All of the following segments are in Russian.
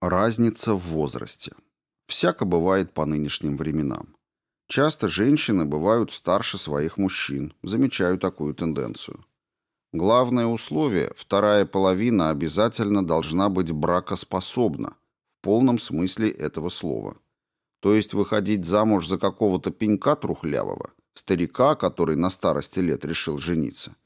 Разница в возрасте. Всяко бывает по нынешним временам. Часто женщины бывают старше своих мужчин, замечаю такую тенденцию. Главное условие – вторая половина обязательно должна быть бракоспособна, в полном смысле этого слова. То есть выходить замуж за какого-то пенька трухлявого, старика, который на старости лет решил жениться.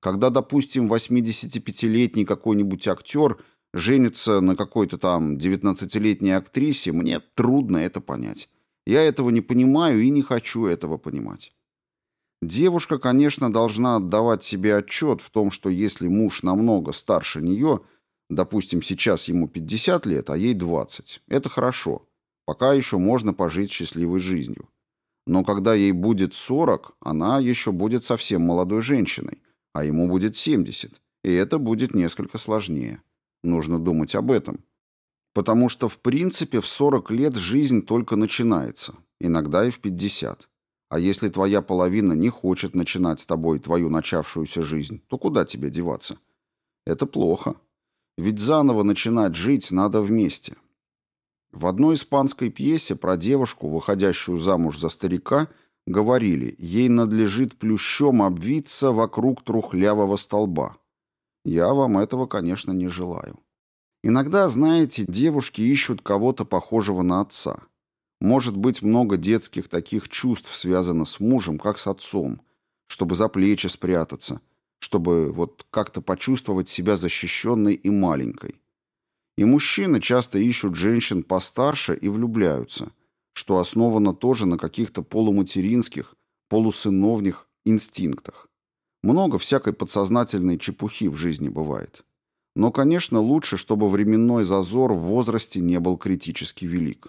Когда, допустим, 85-летний какой-нибудь актер – женится на какой-то там 19-летней актрисе, мне трудно это понять. Я этого не понимаю и не хочу этого понимать. Девушка, конечно, должна отдавать себе отчет в том, что если муж намного старше нее, допустим, сейчас ему 50 лет, а ей 20, это хорошо. Пока еще можно пожить счастливой жизнью. Но когда ей будет 40, она еще будет совсем молодой женщиной, а ему будет 70, и это будет несколько сложнее. Нужно думать об этом. Потому что, в принципе, в 40 лет жизнь только начинается, иногда и в 50. А если твоя половина не хочет начинать с тобой твою начавшуюся жизнь, то куда тебе деваться? Это плохо. Ведь заново начинать жить надо вместе. В одной испанской пьесе про девушку, выходящую замуж за старика, говорили, ей надлежит плющом обвиться вокруг трухлявого столба. Я вам этого, конечно, не желаю. Иногда, знаете, девушки ищут кого-то похожего на отца. Может быть, много детских таких чувств связано с мужем, как с отцом, чтобы за плечи спрятаться, чтобы вот как-то почувствовать себя защищенной и маленькой. И мужчины часто ищут женщин постарше и влюбляются, что основано тоже на каких-то полуматеринских, полусыновних инстинктах. Много всякой подсознательной чепухи в жизни бывает. Но, конечно, лучше, чтобы временной зазор в возрасте не был критически велик.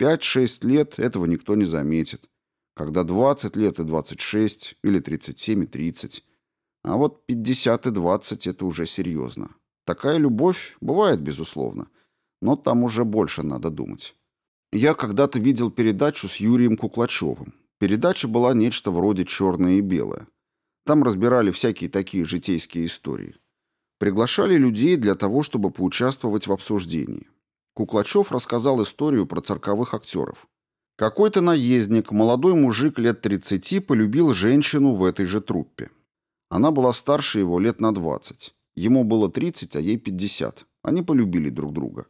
5-6 лет этого никто не заметит. Когда 20 лет и 26, или 37 и 30. А вот 50 и 20 это уже серьезно. Такая любовь бывает, безусловно. Но там уже больше надо думать. Я когда-то видел передачу с Юрием Куклачевым. Передача была нечто вроде «Черное и белое». Там разбирали всякие такие житейские истории. Приглашали людей для того, чтобы поучаствовать в обсуждении. Куклачев рассказал историю про цирковых актеров. Какой-то наездник, молодой мужик лет 30, полюбил женщину в этой же труппе. Она была старше его лет на 20. Ему было 30, а ей 50. Они полюбили друг друга.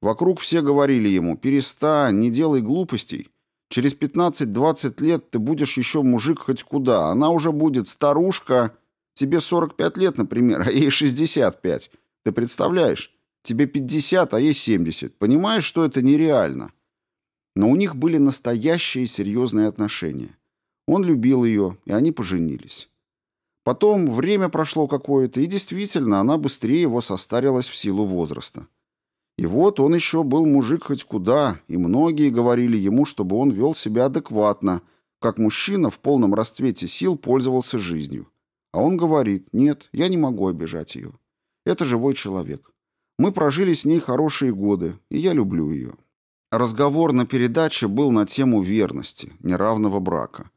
Вокруг все говорили ему «перестань, не делай глупостей». Через 15-20 лет ты будешь еще мужик хоть куда. Она уже будет старушка. Тебе 45 лет, например, а ей 65. Ты представляешь? Тебе 50, а ей 70. Понимаешь, что это нереально? Но у них были настоящие серьезные отношения. Он любил ее, и они поженились. Потом время прошло какое-то, и действительно, она быстрее его состарилась в силу возраста. И вот он еще был мужик хоть куда, и многие говорили ему, чтобы он вел себя адекватно, как мужчина в полном расцвете сил пользовался жизнью. А он говорит, нет, я не могу обижать ее. Это живой человек. Мы прожили с ней хорошие годы, и я люблю ее. Разговор на передаче был на тему верности, неравного брака.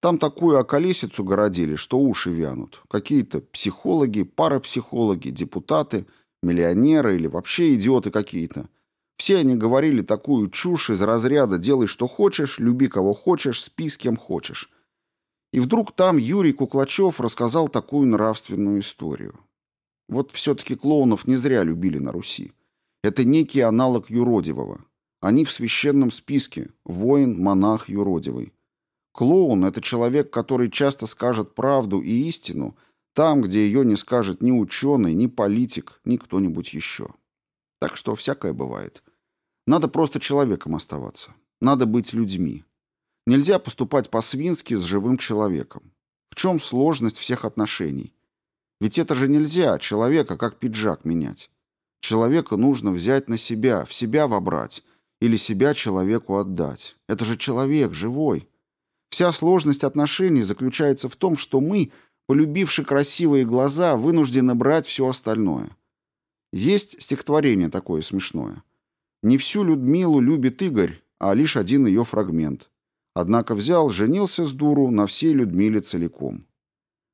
Там такую околесицу городили, что уши вянут. Какие-то психологи, парапсихологи, депутаты – миллионеры или вообще идиоты какие-то. Все они говорили такую чушь из разряда «делай, что хочешь, люби, кого хочешь, спи с кем хочешь». И вдруг там Юрий Куклачев рассказал такую нравственную историю. Вот все-таки клоунов не зря любили на Руси. Это некий аналог юродивого. Они в священном списке – воин, монах, юродивый. Клоун – это человек, который часто скажет правду и истину, там, где ее не скажет ни ученый, ни политик, ни кто-нибудь еще. Так что всякое бывает. Надо просто человеком оставаться. Надо быть людьми. Нельзя поступать по-свински с живым человеком. В чем сложность всех отношений? Ведь это же нельзя человека как пиджак менять. Человека нужно взять на себя, в себя вобрать, или себя человеку отдать. Это же человек, живой. Вся сложность отношений заключается в том, что мы – полюбивши красивые глаза, вынуждены брать все остальное. Есть стихотворение такое смешное. Не всю Людмилу любит Игорь, а лишь один ее фрагмент. Однако взял, женился с дуру на всей Людмиле целиком.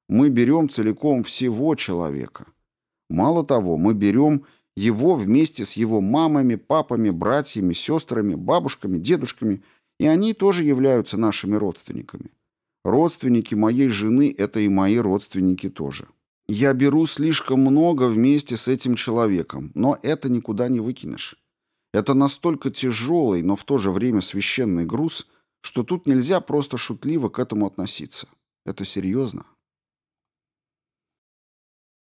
Мы берем целиком всего человека. Мало того, мы берем его вместе с его мамами, папами, братьями, сестрами, бабушками, дедушками, и они тоже являются нашими родственниками. Родственники моей жены – это и мои родственники тоже. Я беру слишком много вместе с этим человеком, но это никуда не выкинешь. Это настолько тяжелый, но в то же время священный груз, что тут нельзя просто шутливо к этому относиться. Это серьезно.